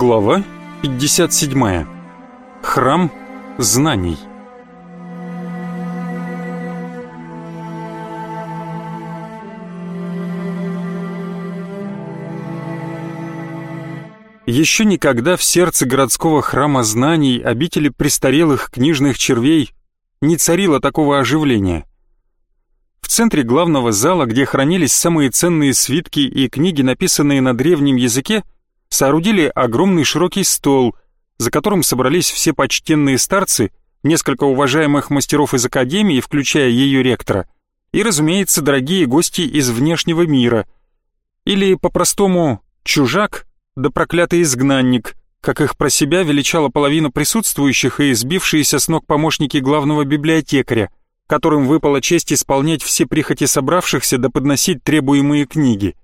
Глава 57. Храм знаний. Еще никогда в сердце городского храма знаний, обители престарелых книжных червей, не царило такого оживления. В центре главного зала, где хранились самые ценные свитки и книги, написанные на древнем языке, соорудили огромный широкий стол, за которым собрались все почтенные старцы, несколько уважаемых мастеров из академии, включая ее ректора, и, разумеется, дорогие гости из внешнего мира, или, по-простому, чужак да проклятый изгнанник, как их про себя величала половина присутствующих и сбившиеся с ног помощники главного библиотекаря, которым выпала честь исполнять все прихоти собравшихся да подносить требуемые книги.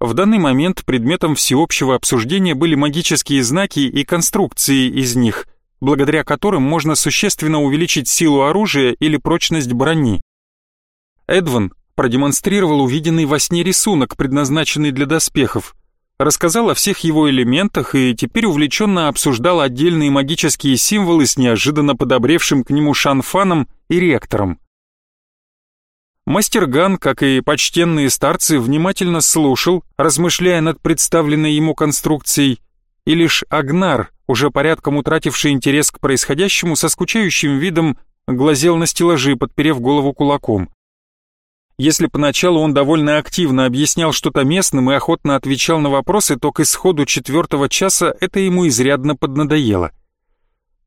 В данный момент предметом всеобщего обсуждения были магические знаки и конструкции из них, благодаря которым можно существенно увеличить силу оружия или прочность брони. Эдван продемонстрировал увиденный во сне рисунок, предназначенный для доспехов, рассказал о всех его элементах и теперь увлеченно обсуждал отдельные магические символы с неожиданно подобревшим к нему Шанфаном и ректором. Мастер Ган, как и почтенные старцы, внимательно слушал, размышляя над представленной ему конструкцией, и лишь Агнар, уже порядком утративший интерес к происходящему, со скучающим видом глазел на стеллажи, подперев голову кулаком. Если поначалу он довольно активно объяснял что-то местным и охотно отвечал на вопросы, то к исходу четвертого часа это ему изрядно поднадоело.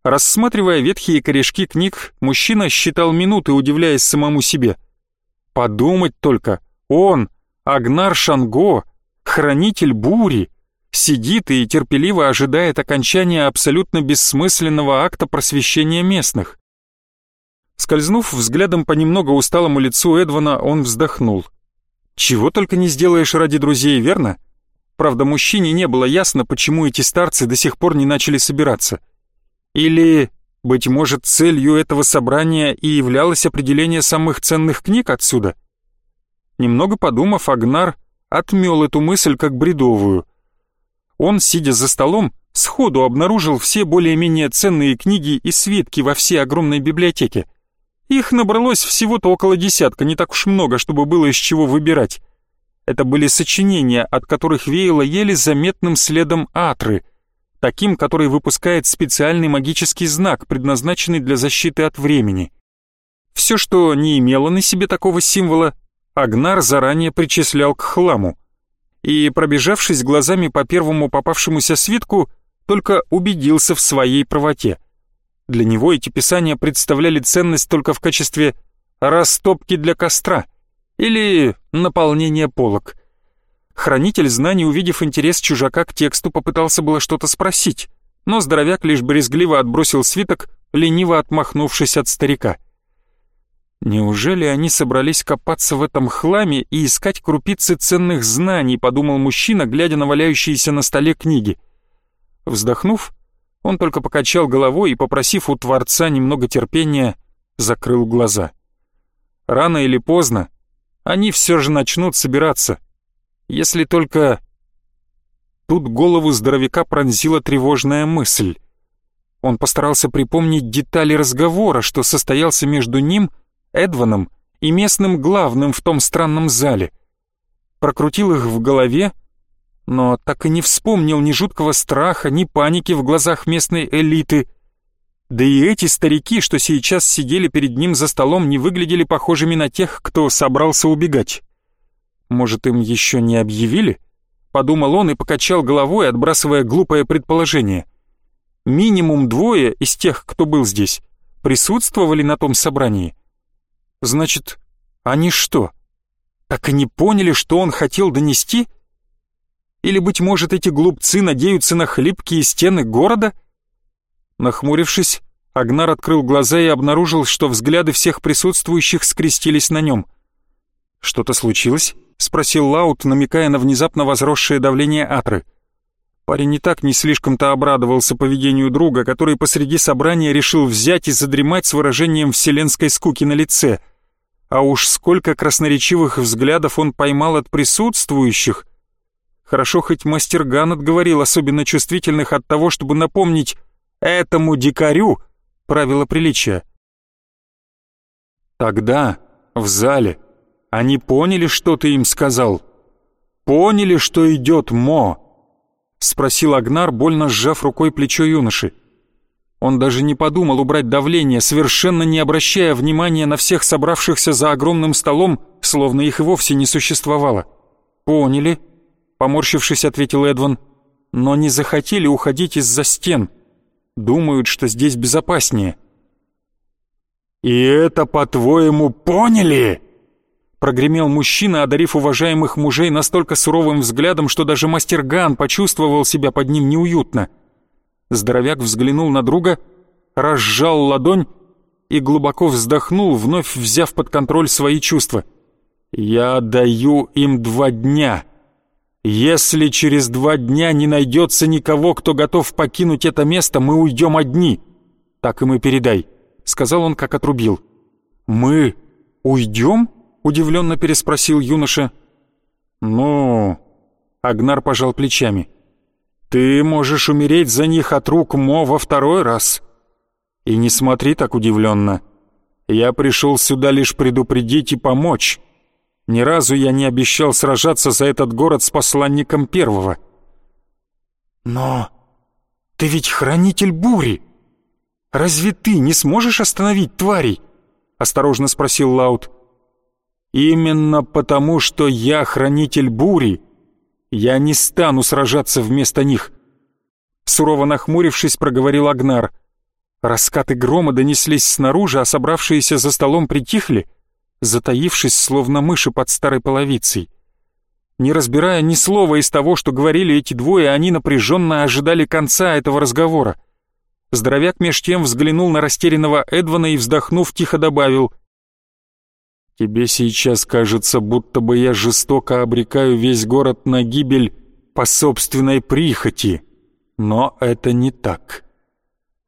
Рассматривая ветхие корешки книг, мужчина считал минуты, удивляясь самому себе – Подумать только, он, Агнар Шанго, хранитель бури, сидит и терпеливо ожидает окончания абсолютно бессмысленного акта просвещения местных. Скользнув взглядом по немного усталому лицу Эдвана, он вздохнул. Чего только не сделаешь ради друзей, верно? Правда, мужчине не было ясно, почему эти старцы до сих пор не начали собираться. Или быть может, целью этого собрания и являлось определение самых ценных книг отсюда? Немного подумав, Агнар отмел эту мысль как бредовую. Он, сидя за столом, сходу обнаружил все более-менее ценные книги и свитки во всей огромной библиотеке. Их набралось всего-то около десятка, не так уж много, чтобы было из чего выбирать. Это были сочинения, от которых веяло еле заметным следом атры — таким, который выпускает специальный магический знак, предназначенный для защиты от времени. Все, что не имело на себе такого символа, Агнар заранее причислял к хламу. И, пробежавшись глазами по первому попавшемуся свитку, только убедился в своей правоте. Для него эти писания представляли ценность только в качестве растопки для костра или наполнения полок. Хранитель знаний, увидев интерес чужака к тексту, попытался было что-то спросить, но здоровяк лишь брезгливо отбросил свиток, лениво отмахнувшись от старика. «Неужели они собрались копаться в этом хламе и искать крупицы ценных знаний?» — подумал мужчина, глядя на валяющиеся на столе книги. Вздохнув, он только покачал головой и, попросив у Творца немного терпения, закрыл глаза. Рано или поздно они все же начнут собираться — если только... Тут голову здоровяка пронзила тревожная мысль. Он постарался припомнить детали разговора, что состоялся между ним, Эдваном и местным главным в том странном зале. Прокрутил их в голове, но так и не вспомнил ни жуткого страха, ни паники в глазах местной элиты. Да и эти старики, что сейчас сидели перед ним за столом, не выглядели похожими на тех, кто собрался убегать. Может, им еще не объявили? Подумал он и покачал головой, отбрасывая глупое предположение. Минимум двое из тех, кто был здесь, присутствовали на том собрании. Значит, они что, так и не поняли, что он хотел донести? Или, быть может, эти глупцы надеются на хлипкие стены города? Нахмурившись, Агнар открыл глаза и обнаружил, что взгляды всех присутствующих скрестились на нем. Что-то случилось? — спросил Лаут, намекая на внезапно возросшее давление Атры. Парень не так не слишком-то обрадовался поведению друга, который посреди собрания решил взять и задремать с выражением вселенской скуки на лице. А уж сколько красноречивых взглядов он поймал от присутствующих. Хорошо, хоть мастер Ган отговорил особенно чувствительных от того, чтобы напомнить этому дикарю правила приличия. Тогда, в зале, они поняли, что ты им сказал? Поняли, что идет Мо? Спросил Агнар, больно сжав рукой плечо юноши. Он даже не подумал убрать давление, совершенно не обращая внимания на всех собравшихся за огромным столом, словно их и вовсе не существовало. «Поняли», — поморщившись, ответил Эдван, «но не захотели уходить из-за стен. Думают, что здесь безопаснее». «И это, по-твоему, поняли?» Прогремел мужчина, одарив уважаемых мужей настолько суровым взглядом, что даже мастер Ган почувствовал себя под ним неуютно — Здоровяк взглянул на друга, разжал ладонь и глубоко вздохнул, вновь взяв под контроль свои чувства. «Я даю им два дня. Если через два дня не найдется никого, кто готов покинуть это место, мы уйдем одни. Так им и передай», — сказал он, как отрубил. «Мы уйдем?» — удивленно переспросил юноша. «Ну...» — Агнар пожал плечами. Ты можешь умереть за них от рук Мо во второй раз. И не смотри так удивленно. Я пришел сюда лишь предупредить и помочь. Ни разу я не обещал сражаться за этот город с посланником первого. Но ты ведь хранитель бури. Разве ты не сможешь остановить тварей? Осторожно спросил Лаут. Именно потому, что я хранитель бури, я не стану сражаться вместо них. Сурово нахмурившись, проговорил Агнар. Раскаты грома донеслись снаружи, а собравшиеся за столом притихли, затаившись, словно мыши под старой половицей. Не разбирая ни слова из того, что говорили эти двое, они напряженно ожидали конца этого разговора. Здоровяк меж тем взглянул на растерянного Эдвана и, вздохнув, тихо добавил Тебе сейчас кажется, будто бы я жестоко обрекаю весь город на гибель по собственной прихоти. Но это не так.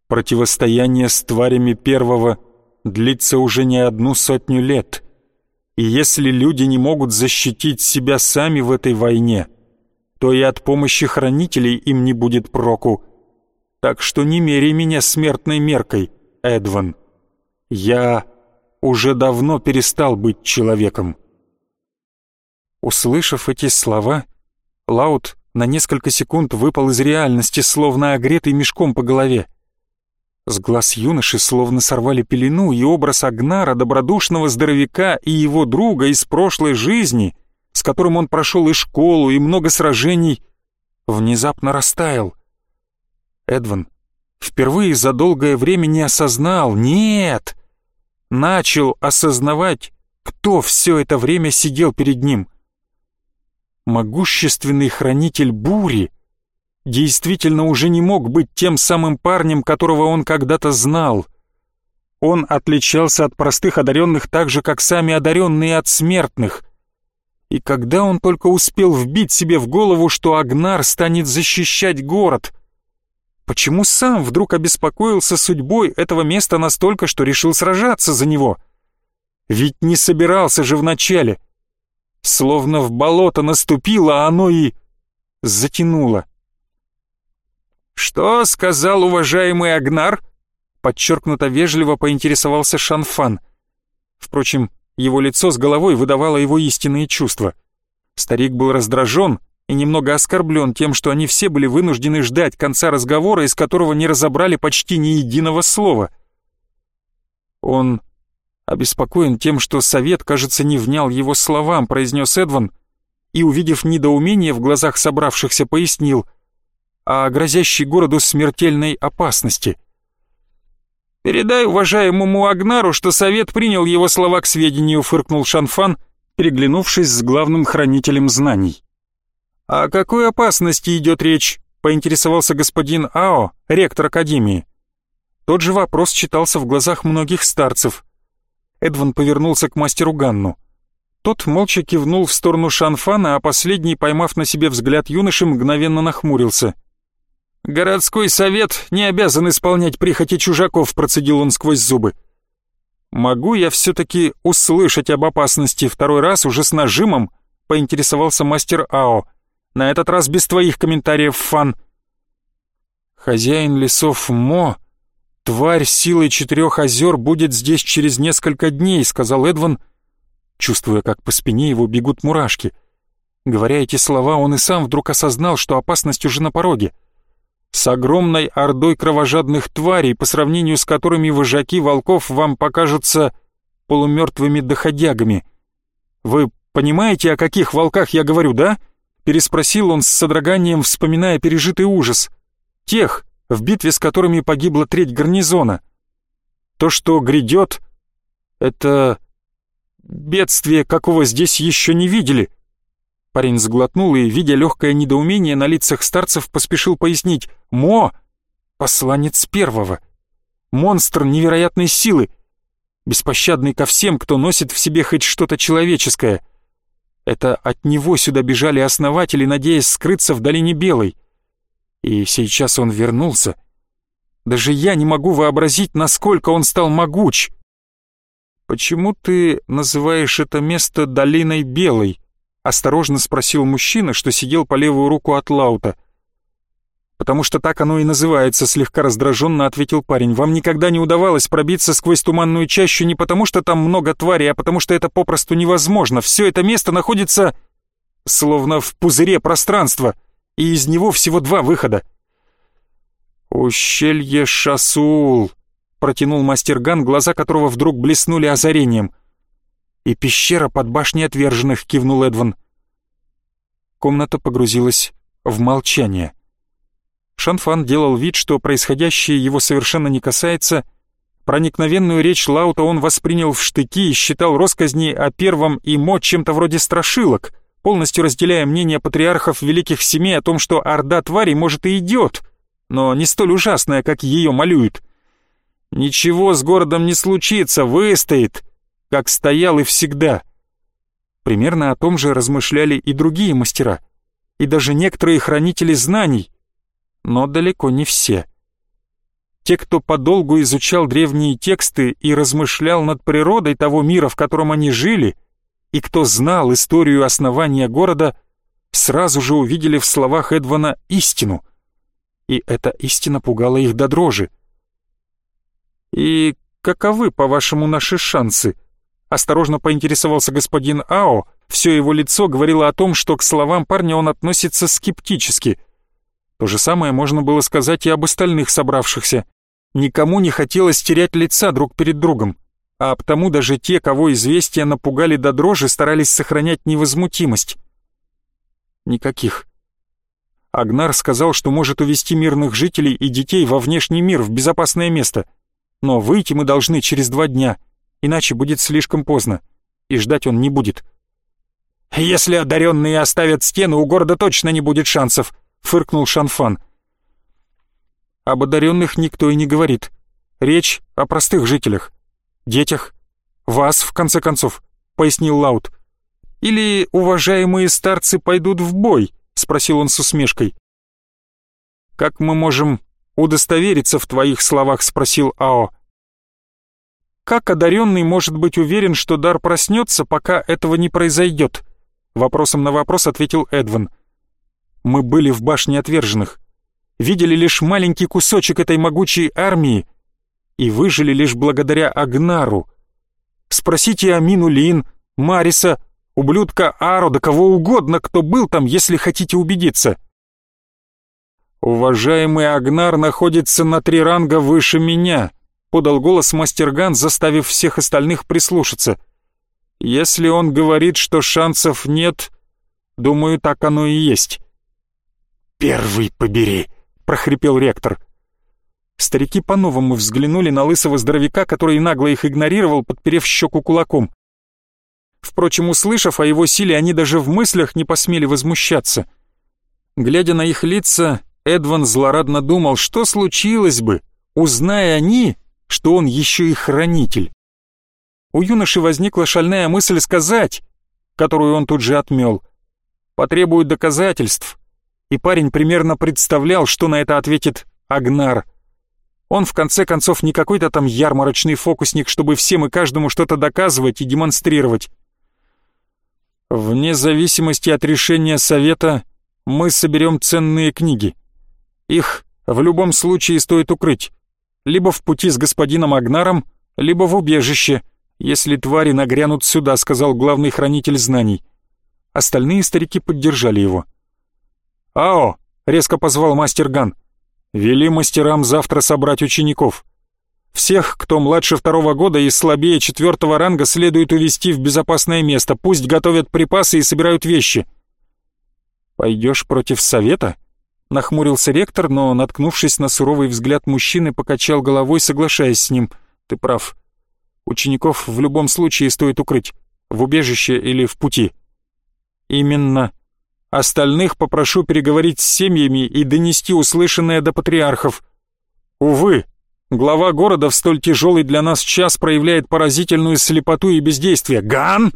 Противостояние с тварями первого длится уже не одну сотню лет. И если люди не могут защитить себя сами в этой войне, то и от помощи хранителей им не будет проку. Так что не мери меня смертной меркой, Эдван. Я уже давно перестал быть человеком. Услышав эти слова, Лаут на несколько секунд выпал из реальности, словно огретый мешком по голове. С глаз юноши словно сорвали пелену, и образ Агнара, добродушного здоровяка и его друга из прошлой жизни, с которым он прошел и школу, и много сражений, внезапно растаял. Эдван впервые за долгое время не осознал, нет, начал осознавать, кто все это время сидел перед ним. Могущественный хранитель бури действительно уже не мог быть тем самым парнем, которого он когда-то знал. Он отличался от простых одаренных так же, как сами одаренные от смертных. И когда он только успел вбить себе в голову, что Агнар станет защищать город — Почему сам вдруг обеспокоился судьбой этого места настолько, что решил сражаться за него? Ведь не собирался же вначале. Словно в болото наступило, а оно и затянуло. «Что сказал уважаемый Агнар?» Подчеркнуто вежливо поинтересовался Шанфан. Впрочем, его лицо с головой выдавало его истинные чувства. Старик был раздражен и немного оскорблен тем, что они все были вынуждены ждать конца разговора, из которого не разобрали почти ни единого слова. Он обеспокоен тем, что совет, кажется, не внял его словам, произнес Эдван, и, увидев недоумение в глазах собравшихся, пояснил о грозящей городу смертельной опасности. «Передай уважаемому Агнару, что совет принял его слова к сведению», фыркнул Шанфан, переглянувшись с главным хранителем знаний. «О какой опасности идет речь?» — поинтересовался господин Ао, ректор Академии. Тот же вопрос читался в глазах многих старцев. Эдван повернулся к мастеру Ганну. Тот молча кивнул в сторону Шанфана, а последний, поймав на себе взгляд юноши, мгновенно нахмурился. «Городской совет не обязан исполнять прихоти чужаков», — процедил он сквозь зубы. «Могу я все-таки услышать об опасности второй раз уже с нажимом?» — поинтересовался мастер Ао На этот раз без твоих комментариев, Фан. Хозяин лесов Мо, тварь силой четырех озер будет здесь через несколько дней, сказал Эдван, чувствуя, как по спине его бегут мурашки. Говоря эти слова, он и сам вдруг осознал, что опасность уже на пороге. С огромной ордой кровожадных тварей, по сравнению с которыми вожаки волков вам покажутся полумертвыми доходягами. Вы понимаете, о каких волках я говорю, да? Переспросил он с содроганием, вспоминая пережитый ужас. Тех, в битве с которыми погибла треть гарнизона. То, что грядет, это бедствие, какого здесь еще не видели. Парень сглотнул и, видя легкое недоумение на лицах старцев, поспешил пояснить. «Мо! Посланец первого! Монстр невероятной силы! Беспощадный ко всем, кто носит в себе хоть что-то человеческое!» Это от него сюда бежали основатели, надеясь скрыться в долине Белой. И сейчас он вернулся. Даже я не могу вообразить, насколько он стал могуч. «Почему ты называешь это место долиной Белой?» — осторожно спросил мужчина, что сидел по левую руку от Лаута. «Потому что так оно и называется», — слегка раздраженно ответил парень. «Вам никогда не удавалось пробиться сквозь туманную чащу не потому, что там много тварей, а потому что это попросту невозможно. Все это место находится словно в пузыре пространства, и из него всего два выхода». «Ущелье Шасул», — протянул мастерган, глаза которого вдруг блеснули озарением. «И пещера под башней отверженных», — кивнул Эдван. Комната погрузилась в молчание. Шанфан делал вид, что происходящее его совершенно не касается. Проникновенную речь Лаута он воспринял в штыки и считал росказни о первом и мо чем-то вроде страшилок, полностью разделяя мнение патриархов великих семей о том, что орда тварей может и идет, но не столь ужасная, как ее малюют. Ничего с городом не случится, выстоит, как стоял и всегда. Примерно о том же размышляли и другие мастера, и даже некоторые хранители знаний, но далеко не все. Те, кто подолгу изучал древние тексты и размышлял над природой того мира, в котором они жили, и кто знал историю основания города, сразу же увидели в словах Эдвана истину. И эта истина пугала их до дрожи. «И каковы, по-вашему, наши шансы?» Осторожно поинтересовался господин Ао, все его лицо говорило о том, что к словам парня он относится скептически – то же самое можно было сказать и об остальных собравшихся. Никому не хотелось терять лица друг перед другом, а потому даже те, кого известия напугали до дрожи, старались сохранять невозмутимость. Никаких. Агнар сказал, что может увести мирных жителей и детей во внешний мир, в безопасное место. Но выйти мы должны через два дня, иначе будет слишком поздно, и ждать он не будет. «Если одаренные оставят стену, у города точно не будет шансов», фыркнул Шанфан. Об одаренных никто и не говорит. Речь о простых жителях. Детях. Вас, в конце концов, пояснил Лаут. Или уважаемые старцы пойдут в бой? Спросил он с усмешкой. Как мы можем удостовериться в твоих словах? Спросил Ао. Как одаренный может быть уверен, что дар проснется, пока этого не произойдет? Вопросом на вопрос ответил Эдван. Мы были в башне отверженных, видели лишь маленький кусочек этой могучей армии и выжили лишь благодаря Агнару. Спросите Амину Лин, Мариса, ублюдка Ару, да кого угодно, кто был там, если хотите убедиться. «Уважаемый Агнар находится на три ранга выше меня», — подал голос Мастерган, заставив всех остальных прислушаться. «Если он говорит, что шансов нет, думаю, так оно и есть. «Первый побери!» — прохрипел ректор. Старики по-новому взглянули на лысого здоровяка, который нагло их игнорировал, подперев щеку кулаком. Впрочем, услышав о его силе, они даже в мыслях не посмели возмущаться. Глядя на их лица, Эдван злорадно думал, что случилось бы, узная они, что он еще и хранитель. У юноши возникла шальная мысль сказать, которую он тут же отмел. Потребует доказательств, и парень примерно представлял, что на это ответит Агнар. Он в конце концов не какой-то там ярмарочный фокусник, чтобы всем и каждому что-то доказывать и демонстрировать. Вне зависимости от решения совета, мы соберем ценные книги. Их в любом случае стоит укрыть. Либо в пути с господином Агнаром, либо в убежище, если твари нагрянут сюда», — сказал главный хранитель знаний. Остальные старики поддержали его. «Ао!» — резко позвал мастер Ган. «Вели мастерам завтра собрать учеников. Всех, кто младше второго года и слабее четвертого ранга, следует увести в безопасное место. Пусть готовят припасы и собирают вещи». «Пойдешь против совета?» Нахмурился ректор, но, наткнувшись на суровый взгляд мужчины, покачал головой, соглашаясь с ним. «Ты прав. Учеников в любом случае стоит укрыть. В убежище или в пути». «Именно. Остальных попрошу переговорить с семьями и донести услышанное до патриархов. Увы, глава города в столь тяжелый для нас час проявляет поразительную слепоту и бездействие. Ган!»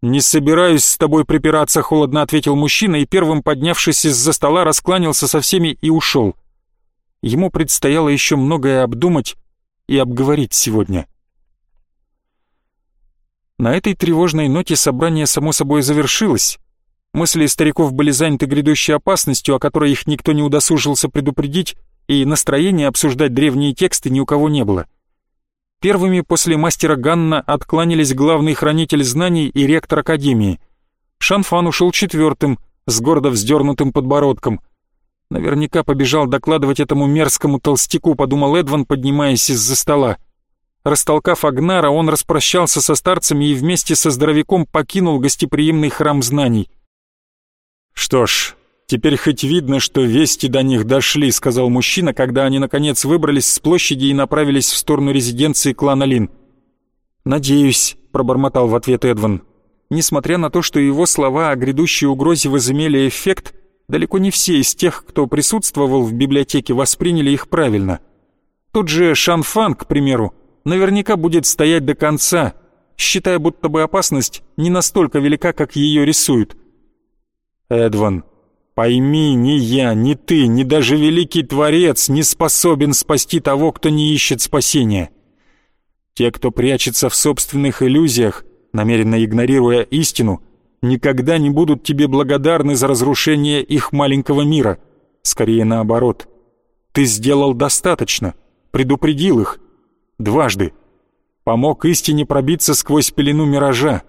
«Не собираюсь с тобой припираться», — холодно ответил мужчина и первым, поднявшись из-за стола, раскланялся со всеми и ушел. Ему предстояло еще многое обдумать и обговорить сегодня. На этой тревожной ноте собрание само собой завершилось. Мысли стариков были заняты грядущей опасностью, о которой их никто не удосужился предупредить, и настроения обсуждать древние тексты ни у кого не было. Первыми после мастера Ганна откланялись главный хранитель знаний и ректор Академии. Шанфан ушел четвертым, с гордо вздернутым подбородком. Наверняка побежал докладывать этому мерзкому толстяку, подумал Эдван, поднимаясь из-за стола. Растолкав Агнара, он распрощался со старцами и вместе со здоровяком покинул гостеприимный храм знаний. «Что ж, «Теперь хоть видно, что вести до них дошли», — сказал мужчина, когда они наконец выбрались с площади и направились в сторону резиденции клана Лин. «Надеюсь», — пробормотал в ответ Эдван. Несмотря на то, что его слова о грядущей угрозе возымели эффект, далеко не все из тех, кто присутствовал в библиотеке, восприняли их правильно. Тот же Шанфан, к примеру, наверняка будет стоять до конца, считая, будто бы опасность не настолько велика, как ее рисуют. «Эдван, Пойми, ни я, ни ты, ни даже великий Творец не способен спасти того, кто не ищет спасения. Те, кто прячется в собственных иллюзиях, намеренно игнорируя истину, никогда не будут тебе благодарны за разрушение их маленького мира. Скорее наоборот. Ты сделал достаточно, предупредил их. Дважды. Помог истине пробиться сквозь пелену миража.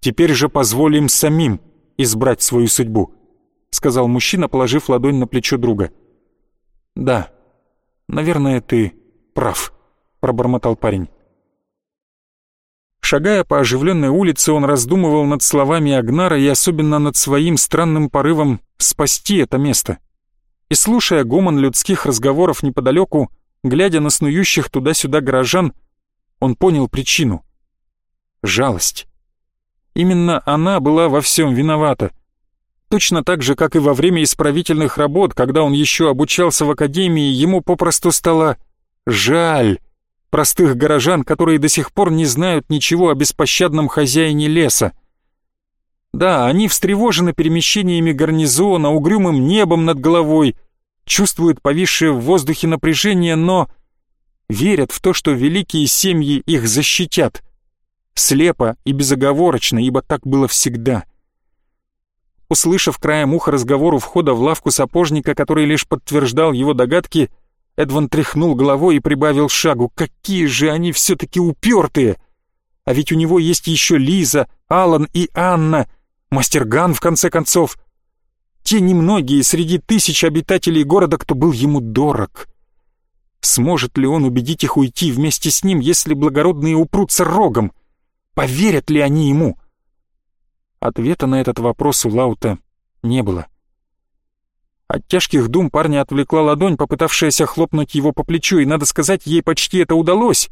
Теперь же позволим самим избрать свою судьбу. — сказал мужчина, положив ладонь на плечо друга. «Да, наверное, ты прав», — пробормотал парень. Шагая по оживленной улице, он раздумывал над словами Агнара и особенно над своим странным порывом спасти это место. И слушая гомон людских разговоров неподалеку, глядя на снующих туда-сюда горожан, он понял причину. Жалость. Именно она была во всем виновата. Точно так же, как и во время исправительных работ, когда он еще обучался в академии, ему попросту стало жаль простых горожан, которые до сих пор не знают ничего о беспощадном хозяине леса. Да, они встревожены перемещениями гарнизона, угрюмым небом над головой, чувствуют повисшее в воздухе напряжение, но верят в то, что великие семьи их защитят. Слепо и безоговорочно, ибо так было всегда — Услышав краем уха разговор у входа в лавку сапожника, который лишь подтверждал его догадки, Эдван тряхнул головой и прибавил шагу. Какие же они все-таки упертые! А ведь у него есть еще Лиза, Алан и Анна, мастер Ган, в конце концов. Те немногие среди тысяч обитателей города, кто был ему дорог. Сможет ли он убедить их уйти вместе с ним, если благородные упрутся рогом? Поверят ли они ему? — Ответа на этот вопрос у Лаута не было. От тяжких дум парня отвлекла ладонь, попытавшаяся хлопнуть его по плечу, и, надо сказать, ей почти это удалось.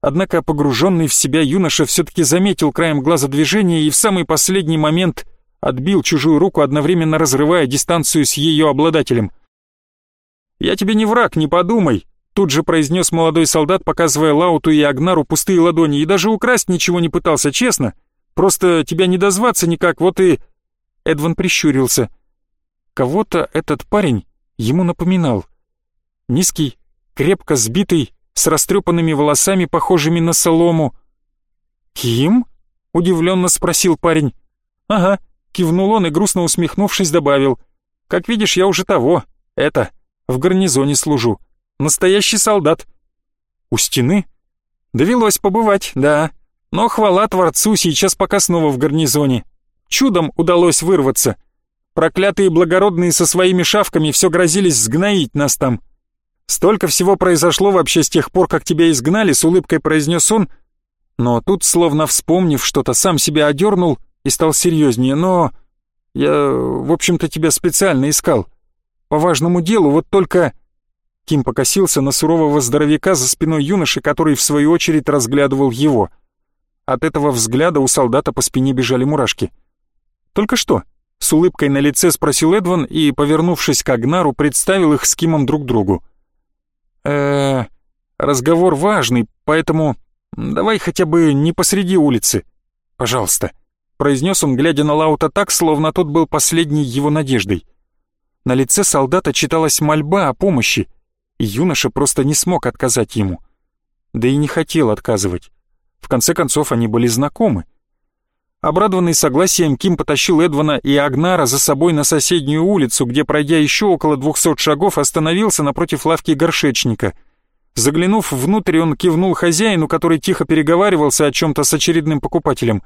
Однако погруженный в себя юноша все-таки заметил краем глаза движение и в самый последний момент отбил чужую руку, одновременно разрывая дистанцию с ее обладателем. «Я тебе не враг, не подумай», тут же произнес молодой солдат, показывая Лауту и Агнару пустые ладони, и даже украсть ничего не пытался, честно. Просто тебя не дозваться никак, вот и...» Эдван прищурился. Кого-то этот парень ему напоминал. Низкий, крепко сбитый, с растрепанными волосами, похожими на солому. «Ким?» — удивленно спросил парень. «Ага, Кивнул он и, грустно усмехнувшись, добавил. «Как видишь, я уже того, это, в гарнизоне служу. Настоящий солдат». «У стены?» «Довелось побывать, да. Но хвала Творцу, сейчас пока снова в гарнизоне. Чудом удалось вырваться. Проклятые благородные со своими шавками все грозились сгноить нас там. Столько всего произошло вообще с тех пор, как тебя изгнали, с улыбкой произнес он, но тут, словно вспомнив что-то, сам себя одернул и стал серьезнее. Но я, в общем-то, тебя специально искал. По важному делу, вот только... Ким покосился на сурового здоровяка за спиной юноши, который, в свою очередь, разглядывал его. От этого взгляда у солдата по спине бежали мурашки. «Только что?» — с улыбкой на лице спросил Эдван и, повернувшись к Агнару, представил их с Кимом друг другу. э разговор важный, поэтому давай хотя бы не посреди улицы. Пожалуйста», — произнес он, глядя на Лаута так, словно тот был последней его надеждой. На лице солдата читалась мольба о помощи, юноша просто не смог отказать ему. Да и не хотел отказывать. В конце концов, они были знакомы — Обрадованный согласием, Ким потащил Эдвана и Агнара за собой на соседнюю улицу, где, пройдя еще около двухсот шагов, остановился напротив лавки горшечника. Заглянув внутрь, он кивнул хозяину, который тихо переговаривался о чем-то с очередным покупателем,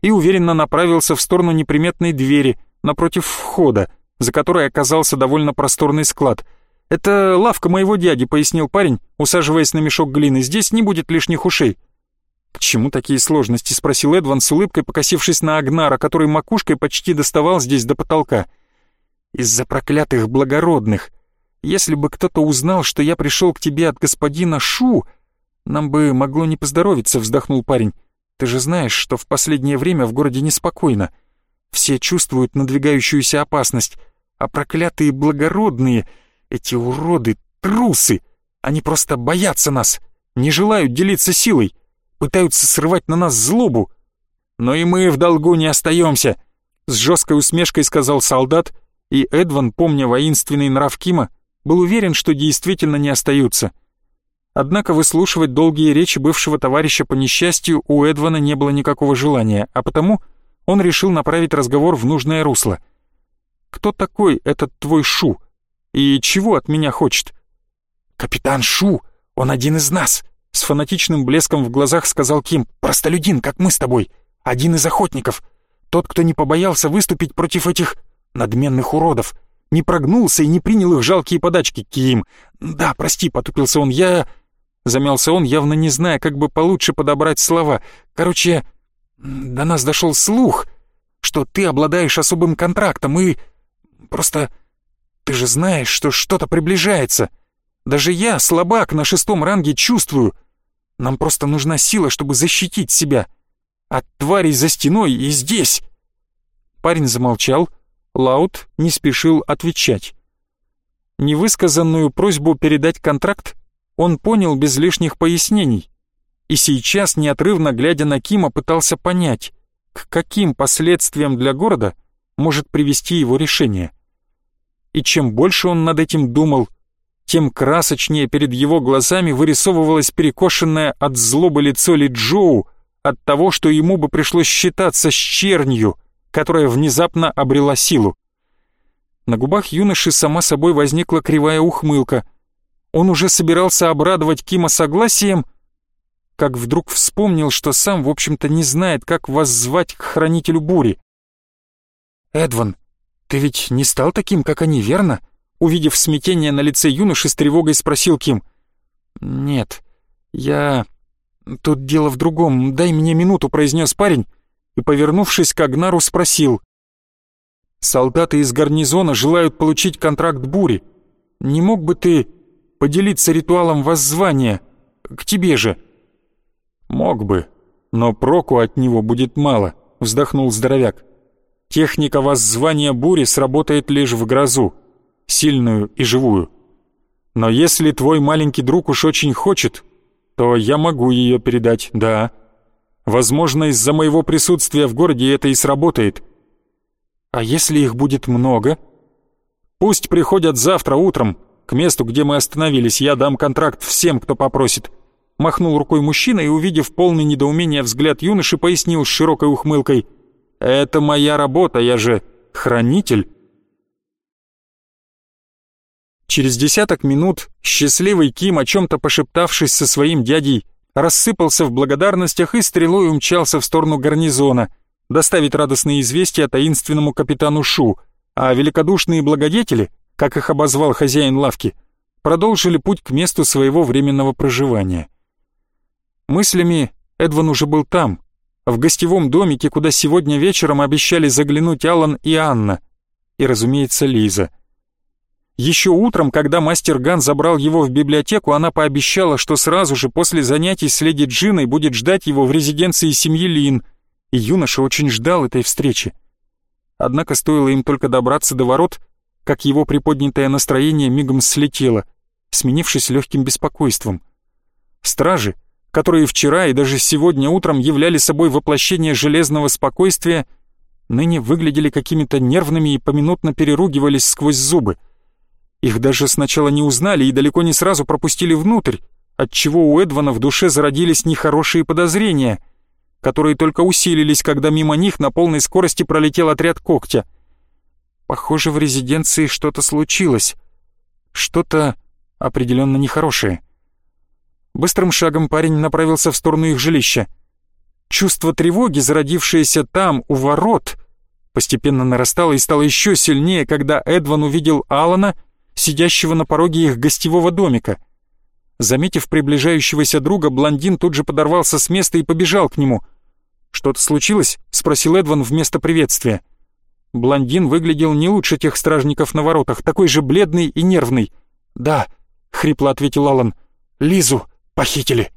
и уверенно направился в сторону неприметной двери, напротив входа, за которой оказался довольно просторный склад. «Это лавка моего дяди», — пояснил парень, усаживаясь на мешок глины. «Здесь не будет лишних ушей». «К чему такие сложности?» — спросил Эдван с улыбкой, покосившись на Агнара, который макушкой почти доставал здесь до потолка. «Из-за проклятых благородных. Если бы кто-то узнал, что я пришел к тебе от господина Шу, нам бы могло не поздоровиться», — вздохнул парень. «Ты же знаешь, что в последнее время в городе неспокойно. Все чувствуют надвигающуюся опасность, а проклятые благородные, эти уроды, трусы, они просто боятся нас, не желают делиться силой» пытаются срывать на нас злобу. Но и мы в долгу не остаемся, с жесткой усмешкой сказал солдат, и Эдван, помня воинственный нрав Кима, был уверен, что действительно не остаются. Однако выслушивать долгие речи бывшего товарища по несчастью у Эдвана не было никакого желания, а потому он решил направить разговор в нужное русло. «Кто такой этот твой Шу? И чего от меня хочет?» «Капитан Шу, он один из нас», с фанатичным блеском в глазах сказал Ким. «Простолюдин, как мы с тобой. Один из охотников. Тот, кто не побоялся выступить против этих надменных уродов. Не прогнулся и не принял их жалкие подачки, Ким. Да, прости, потупился он. Я...» Замялся он, явно не зная, как бы получше подобрать слова. «Короче, до нас дошел слух, что ты обладаешь особым контрактом и... Просто... Ты же знаешь, что что-то приближается. Даже я, слабак, на шестом ранге чувствую, нам просто нужна сила, чтобы защитить себя. От тварей за стеной и здесь. Парень замолчал. Лаут не спешил отвечать. Невысказанную просьбу передать контракт он понял без лишних пояснений. И сейчас, неотрывно глядя на Кима, пытался понять, к каким последствиям для города может привести его решение. И чем больше он над этим думал, тем красочнее перед его глазами вырисовывалось перекошенное от злобы лицо Ли Джоу от того, что ему бы пришлось считаться с чернью, которая внезапно обрела силу. На губах юноши сама собой возникла кривая ухмылка. Он уже собирался обрадовать Кима согласием, как вдруг вспомнил, что сам, в общем-то, не знает, как вас к хранителю бури. «Эдван, ты ведь не стал таким, как они, верно?» Увидев смятение на лице юноши, с тревогой спросил Ким. «Нет, я... Тут дело в другом. Дай мне минуту», — произнес парень, и, повернувшись к Агнару, спросил. «Солдаты из гарнизона желают получить контракт бури. Не мог бы ты поделиться ритуалом воззвания? К тебе же?» «Мог бы, но проку от него будет мало», — вздохнул здоровяк. «Техника воззвания бури сработает лишь в грозу сильную и живую. Но если твой маленький друг уж очень хочет, то я могу ее передать, да. Возможно, из-за моего присутствия в городе это и сработает. А если их будет много? Пусть приходят завтра утром, к месту, где мы остановились, я дам контракт всем, кто попросит. Махнул рукой мужчина и, увидев полный недоумения взгляд юноши, пояснил с широкой ухмылкой. Это моя работа, я же хранитель. Через десяток минут счастливый Ким, о чем-то пошептавшись со своим дядей, рассыпался в благодарностях и стрелой умчался в сторону гарнизона, доставить радостные известия таинственному капитану Шу, а великодушные благодетели, как их обозвал хозяин лавки, продолжили путь к месту своего временного проживания. Мыслями Эдван уже был там, в гостевом домике, куда сегодня вечером обещали заглянуть Алан и Анна, и, разумеется, Лиза — еще утром, когда мастер Ган забрал его в библиотеку, она пообещала, что сразу же после занятий с леди Джиной будет ждать его в резиденции семьи Лин, и юноша очень ждал этой встречи. Однако стоило им только добраться до ворот, как его приподнятое настроение мигом слетело, сменившись легким беспокойством. Стражи, которые вчера и даже сегодня утром являли собой воплощение железного спокойствия, ныне выглядели какими-то нервными и поминутно переругивались сквозь зубы — их даже сначала не узнали и далеко не сразу пропустили внутрь, отчего у Эдвана в душе зародились нехорошие подозрения, которые только усилились, когда мимо них на полной скорости пролетел отряд когтя. Похоже, в резиденции что-то случилось. Что-то определенно нехорошее. Быстрым шагом парень направился в сторону их жилища. Чувство тревоги, зародившееся там, у ворот, постепенно нарастало и стало еще сильнее, когда Эдван увидел Алана сидящего на пороге их гостевого домика. Заметив приближающегося друга, блондин тут же подорвался с места и побежал к нему. «Что-то случилось?» — спросил Эдван вместо приветствия. Блондин выглядел не лучше тех стражников на воротах, такой же бледный и нервный. «Да», — хрипло ответил Алан, — «Лизу похитили».